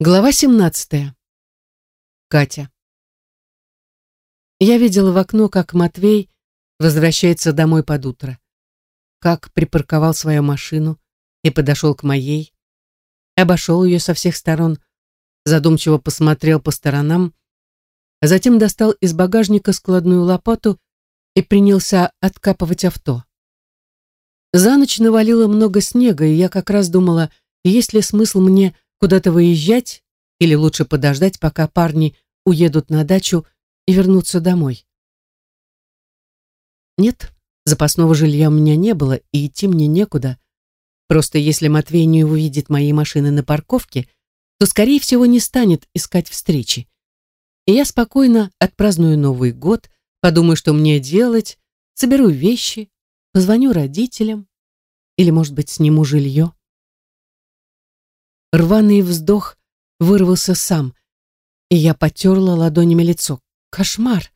Глава 17. Катя. Я видела в окно, как Матвей возвращается домой под утро. Как припарковал свою машину и подошел к моей. Обошел ее со всех сторон, задумчиво посмотрел по сторонам, а затем достал из багажника складную лопату и принялся откапывать авто. За ночь навалило много снега, и я как раз думала, есть ли смысл мне куда-то выезжать или лучше подождать, пока парни уедут на дачу и вернутся домой. Нет, запасного жилья у меня не было, и идти мне некуда. Просто если Матвей не увидит моей машины на парковке, то, скорее всего, не станет искать встречи. И я спокойно отпраздную Новый год, подумаю, что мне делать, соберу вещи, позвоню родителям или, может быть, сниму жилье. Рваный вздох вырвался сам, и я потерла ладонями лицо. Кошмар!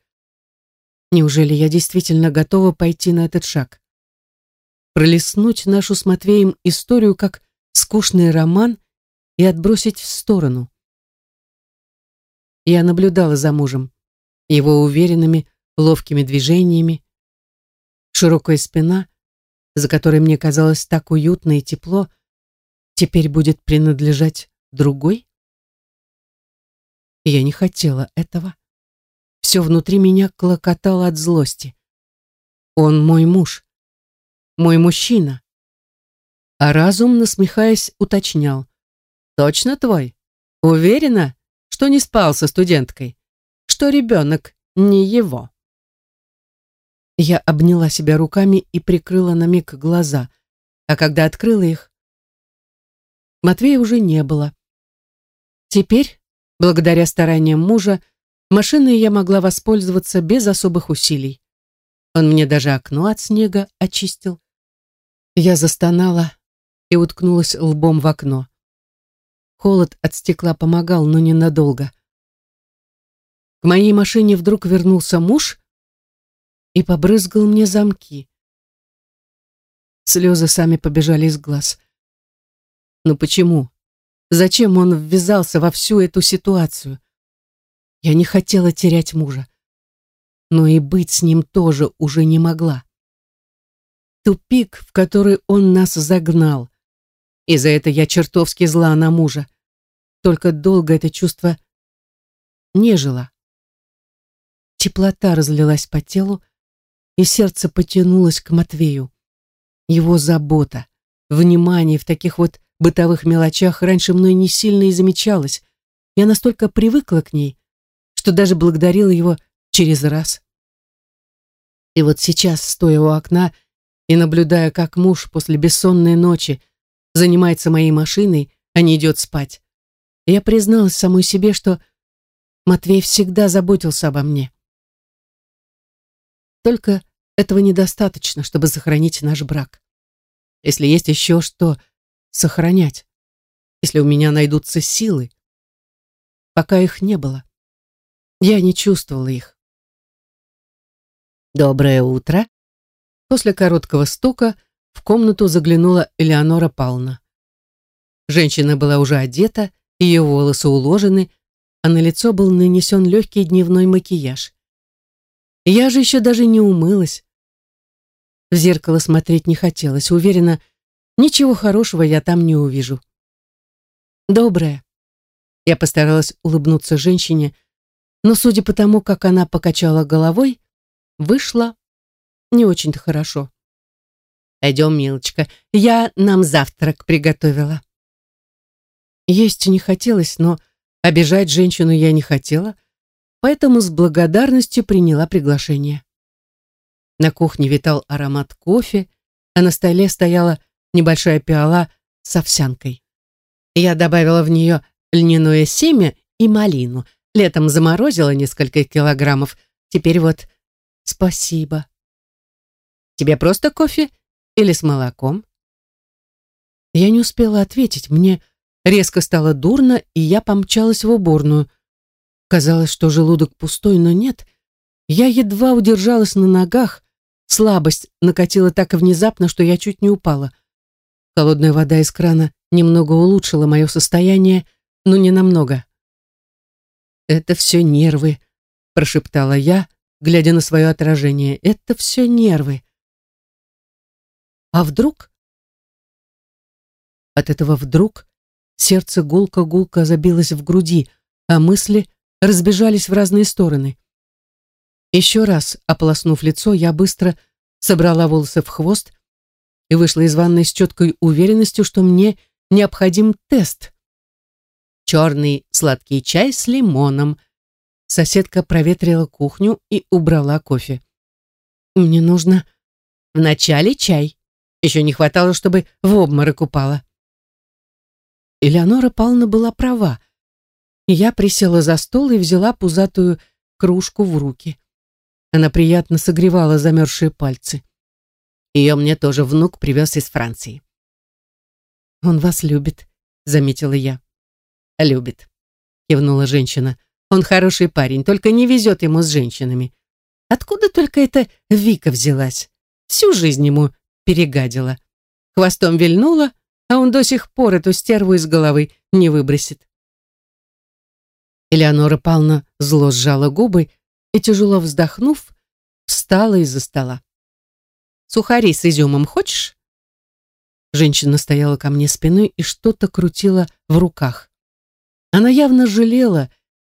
Неужели я действительно готова пойти на этот шаг? Пролистнуть нашу с Матвеем историю как скучный роман и отбросить в сторону. Я наблюдала за мужем, его уверенными, ловкими движениями, широкая спина, за которой мне казалось так уютно и тепло, теперь будет принадлежать другой? Я не хотела этого. Все внутри меня клокотало от злости. Он мой муж, мой мужчина. А разум, насмехаясь, уточнял. Точно твой? Уверена, что не спал со студенткой? Что ребенок не его? Я обняла себя руками и прикрыла на миг глаза, а когда открыла их, Матвея уже не было. Теперь, благодаря стараниям мужа, машиной я могла воспользоваться без особых усилий. Он мне даже окно от снега очистил. Я застонала и уткнулась лбом в окно. Холод от стекла помогал, но ненадолго. К моей машине вдруг вернулся муж и побрызгал мне замки. Слезы сами побежали из глаз. Но почему? Зачем он ввязался во всю эту ситуацию? Я не хотела терять мужа, но и быть с ним тоже уже не могла. Тупик, в который он нас загнал. И за это я чертовски зла на мужа. Только долго это чувство не жило. Теплота разлилась по телу, и сердце потянулось к Матвею. Его забота, внимание в таких вот бытовых мелочах раньше мной не сильно и замечалось. Я настолько привыкла к ней, что даже благодарила его через раз. И вот сейчас, стоя у окна и наблюдая, как муж после бессонной ночи занимается моей машиной, а не идет спать, я призналась самой себе, что Матвей всегда заботился обо мне. Только этого недостаточно, чтобы сохранить наш брак. Если есть еще что сохранять, если у меня найдутся силы. Пока их не было. Я не чувствовала их. «Доброе утро!» После короткого стука в комнату заглянула Элеонора Павловна. Женщина была уже одета, ее волосы уложены, а на лицо был нанесен легкий дневной макияж. Я же еще даже не умылась. В зеркало смотреть не хотелось, уверена, Ничего хорошего я там не увижу. Доброе. Я постаралась улыбнуться женщине, но судя по тому, как она покачала головой, вышло не очень-то хорошо. Пойдем, милочка, я нам завтрак приготовила. Есть не хотелось, но обижать женщину я не хотела, поэтому с благодарностью приняла приглашение. На кухне витал аромат кофе, а на столе стояла небольшая пиала с овсянкой. Я добавила в нее льняное семя и малину. Летом заморозила несколько килограммов. Теперь вот спасибо. Тебе просто кофе или с молоком? Я не успела ответить. Мне резко стало дурно, и я помчалась в уборную. Казалось, что желудок пустой, но нет. Я едва удержалась на ногах. Слабость накатила так внезапно, что я чуть не упала. Холодная вода из крана немного улучшила мое состояние, но не намного. «Это все нервы», — прошептала я, глядя на свое отражение. «Это все нервы». А вдруг? От этого вдруг сердце гулко-гулко забилось в груди, а мысли разбежались в разные стороны. Еще раз ополоснув лицо, я быстро собрала волосы в хвост и вышла из ванной с четкой уверенностью, что мне необходим тест. Черный сладкий чай с лимоном. Соседка проветрила кухню и убрала кофе. Мне нужно вначале чай. Еще не хватало, чтобы в обморок упала. Элеонора Павловна была права. Я присела за стол и взяла пузатую кружку в руки. Она приятно согревала замерзшие пальцы. Ее мне тоже внук привез из Франции. «Он вас любит», — заметила я. «Любит», — кивнула женщина. «Он хороший парень, только не везет ему с женщинами. Откуда только эта Вика взялась? Всю жизнь ему перегадила. Хвостом вильнула, а он до сих пор эту стерву из головы не выбросит». Элеонора Павловна зло сжала губы и, тяжело вздохнув, встала из-за стола. «Сухари с изюмом хочешь?» Женщина стояла ко мне спиной и что-то крутила в руках. Она явно жалела,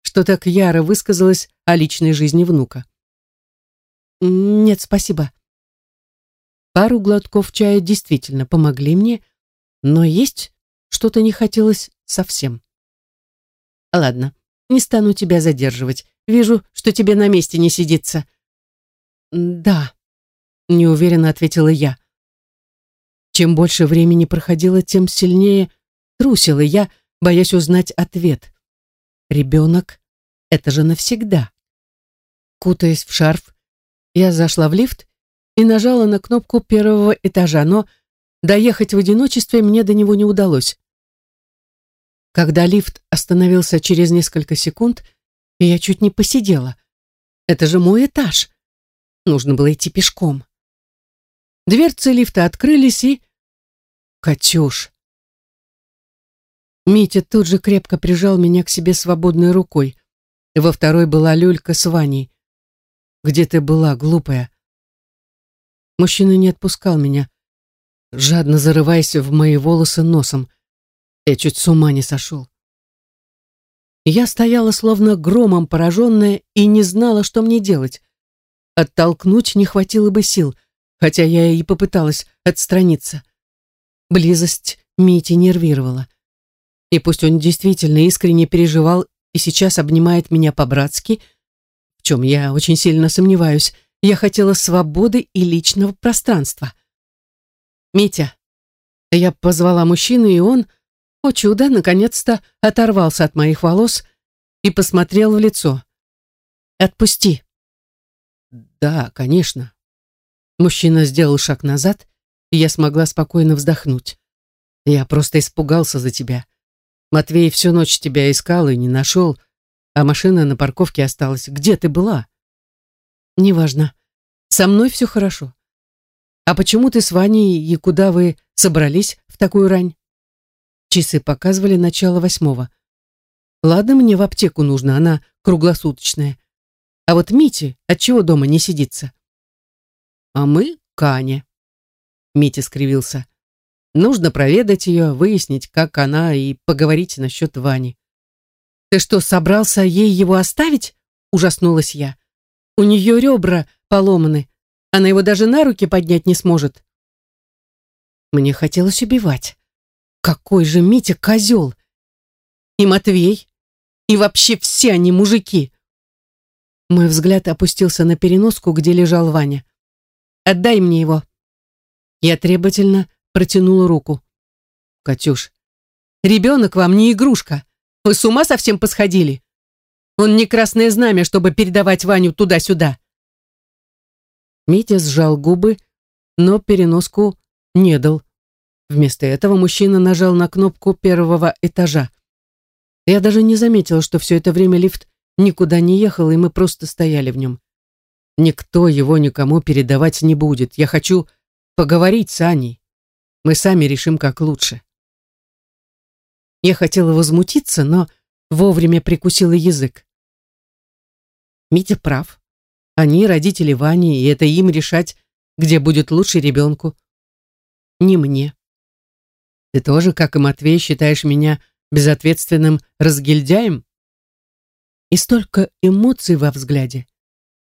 что так яро высказалась о личной жизни внука. «Нет, спасибо». Пару глотков чая действительно помогли мне, но есть что-то не хотелось совсем. «Ладно, не стану тебя задерживать. Вижу, что тебе на месте не сидится». «Да», — неуверенно ответила я. Чем больше времени проходило, тем сильнее трусила я, боясь узнать ответ. «Ребенок — это же навсегда». Кутаясь в шарф, я зашла в лифт и нажала на кнопку первого этажа, но доехать в одиночестве мне до него не удалось. Когда лифт остановился через несколько секунд, я чуть не посидела. Это же мой этаж. Нужно было идти пешком. Дверцы лифта открылись и... Катюш. Митя тут же крепко прижал меня к себе свободной рукой. Во второй была люлька с Ваней. «Где ты была, глупая?» Мужчина не отпускал меня, жадно зарываясь в мои волосы носом. Я чуть с ума не сошел. Я стояла словно громом пораженная и не знала, что мне делать. Оттолкнуть не хватило бы сил, хотя я и попыталась отстраниться. Близость Мити нервировала. И пусть он действительно искренне переживал и сейчас обнимает меня по-братски, в чем я очень сильно сомневаюсь, я хотела свободы и личного пространства. «Митя». Я позвала мужчину, и он, о чудо, наконец-то оторвался от моих волос и посмотрел в лицо. «Отпусти». «Да, конечно». Мужчина сделал шаг назад, и я смогла спокойно вздохнуть. «Я просто испугался за тебя. Матвей всю ночь тебя искал и не нашел, а машина на парковке осталась. Где ты была?» «Неважно. Со мной все хорошо. А почему ты с Ваней и куда вы собрались в такую рань?» Часы показывали начало восьмого. Ладно, мне в аптеку нужно, она круглосуточная. А вот Мите отчего дома не сидится? А мы к Ане. Митя скривился. Нужно проведать ее, выяснить, как она, и поговорить насчет Вани. «Ты что, собрался ей его оставить?» Ужаснулась я. «У нее ребра поломаны. Она его даже на руки поднять не сможет». Мне хотелось убивать. Какой же Митя козел! И Матвей, и вообще все они мужики. Мой взгляд опустился на переноску, где лежал Ваня. «Отдай мне его». Я требовательно протянула руку. «Катюш, ребенок вам не игрушка. Вы с ума совсем посходили? Он не красное знамя, чтобы передавать Ваню туда-сюда». Митя сжал губы, но переноску не дал. Вместо этого мужчина нажал на кнопку первого этажа. Я даже не заметила, что все это время лифт никуда не ехал, и мы просто стояли в нем. Никто его никому передавать не будет. Я хочу поговорить с Аней. Мы сами решим, как лучше. Я хотела возмутиться, но вовремя прикусила язык. Митя прав. Они родители Вани, и это им решать, где будет лучше ребенку. Не мне. Ты тоже, как и Матвей, считаешь меня безответственным разгильдяем? И столько эмоций во взгляде.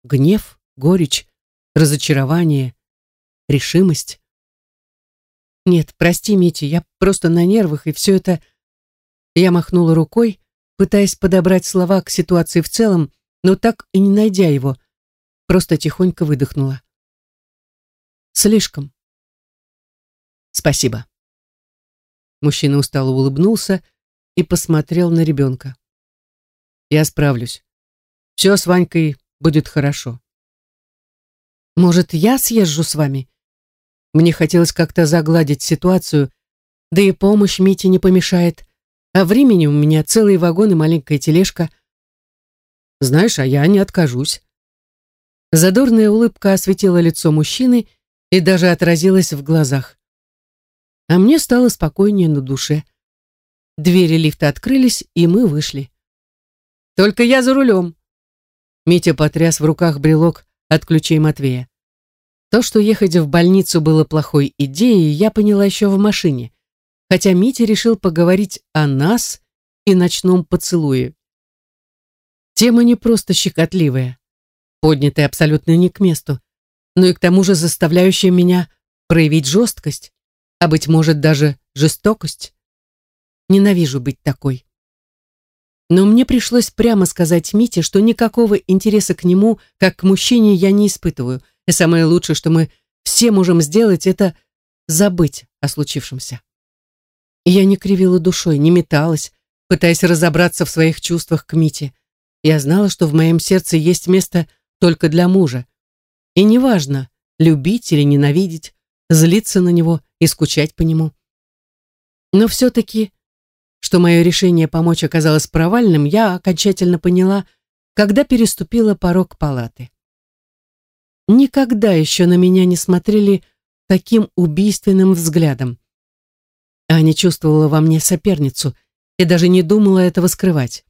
Гнев, горечь, разочарование, решимость. Нет, прости, Митя, я просто на нервах, и все это... Я махнула рукой, пытаясь подобрать слова к ситуации в целом, но так и не найдя его, просто тихонько выдохнула. Слишком. Спасибо. Мужчина устало улыбнулся и посмотрел на ребенка. Я справлюсь. Все с Ванькой будет хорошо. Может, я съезжу с вами? Мне хотелось как-то загладить ситуацию, да и помощь Мите не помешает. А времени у меня целый вагон и маленькая тележка. Знаешь, а я не откажусь. Задорная улыбка осветила лицо мужчины и даже отразилась в глазах. А мне стало спокойнее на душе. Двери лифта открылись, и мы вышли. «Только я за рулем!» Митя потряс в руках брелок от ключей Матвея. То, что ехать в больницу было плохой идеей, я поняла еще в машине, хотя Митя решил поговорить о нас и ночном поцелуе. Тема не просто щекотливая, поднятая абсолютно не к месту, но и к тому же заставляющая меня проявить жесткость, а, быть может, даже жестокость. Ненавижу быть такой. Но мне пришлось прямо сказать Мите, что никакого интереса к нему, как к мужчине, я не испытываю – и самое лучшее, что мы все можем сделать, это забыть о случившемся. И я не кривила душой, не металась, пытаясь разобраться в своих чувствах к Мите. Я знала, что в моем сердце есть место только для мужа. И неважно, любить или ненавидеть, злиться на него и скучать по нему. Но все-таки, что мое решение помочь оказалось провальным, я окончательно поняла, когда переступила порог палаты. Никогда еще на меня не смотрели таким убийственным взглядом. Аня чувствовала во мне соперницу и даже не думала этого скрывать.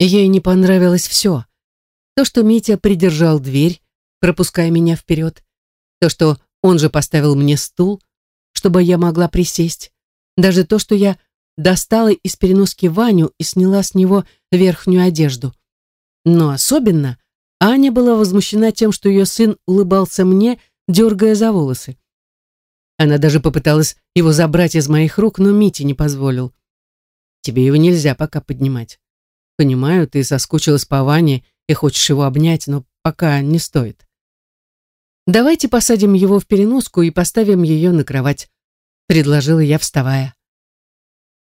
Ей не понравилось все. То, что Митя придержал дверь, пропуская меня вперед, то, что он же поставил мне стул, чтобы я могла присесть, даже то, что я достала из переноски Ваню и сняла с него верхнюю одежду. Но особенно Аня была возмущена тем, что ее сын улыбался мне, дергая за волосы. Она даже попыталась его забрать из моих рук, но Мити не позволил. Тебе его нельзя пока поднимать. Понимаю, ты соскучилась по Ване и хочешь его обнять, но пока не стоит. Давайте посадим его в переноску и поставим ее на кровать, предложила я, вставая.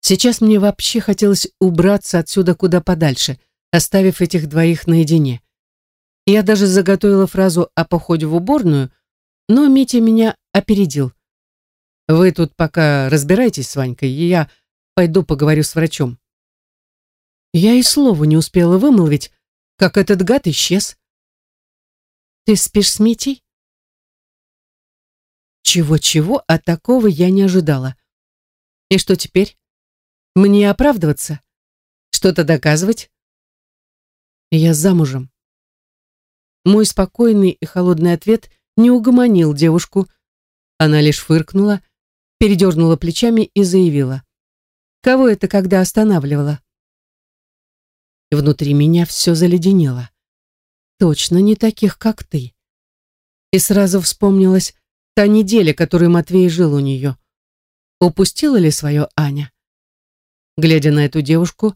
Сейчас мне вообще хотелось убраться отсюда куда подальше, оставив этих двоих наедине. Я даже заготовила фразу о походе в уборную, но Митя меня опередил. «Вы тут пока разбирайтесь с Ванькой, и я пойду поговорю с врачом». Я и слова не успела вымолвить, как этот гад исчез. «Ты спишь с Митей?» Чего-чего, а такого я не ожидала. И что теперь? Мне оправдываться? Что-то доказывать? Я замужем. Мой спокойный и холодный ответ не угомонил девушку. Она лишь фыркнула, передернула плечами и заявила. «Кого это когда останавливала?» Внутри меня все заледенело. «Точно не таких, как ты». И сразу вспомнилась та неделя, которую Матвей жил у нее. Упустила ли свое Аня? Глядя на эту девушку,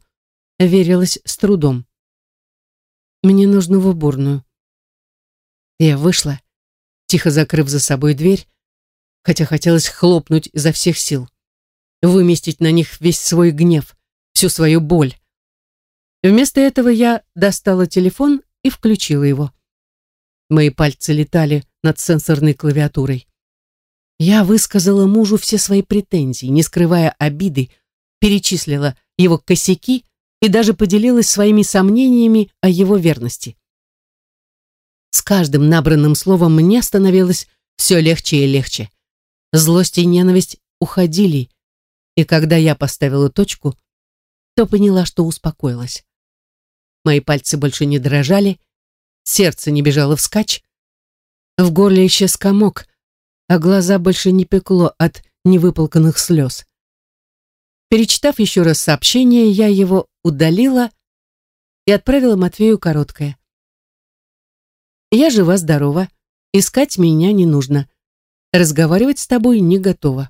верилась с трудом. «Мне нужно в уборную», я вышла, тихо закрыв за собой дверь, хотя хотелось хлопнуть изо всех сил, выместить на них весь свой гнев, всю свою боль. Вместо этого я достала телефон и включила его. Мои пальцы летали над сенсорной клавиатурой. Я высказала мужу все свои претензии, не скрывая обиды, перечислила его косяки и даже поделилась своими сомнениями о его верности. С каждым набранным словом мне становилось все легче и легче. Злость и ненависть уходили, и когда я поставила точку, то поняла, что успокоилась. Мои пальцы больше не дрожали, сердце не бежало вскачь, в горле исчез комок, а глаза больше не пекло от невыполканных слез. Перечитав еще раз сообщение, я его удалила и отправила Матвею короткое. «Я жива-здорова, искать меня не нужно, разговаривать с тобой не готова».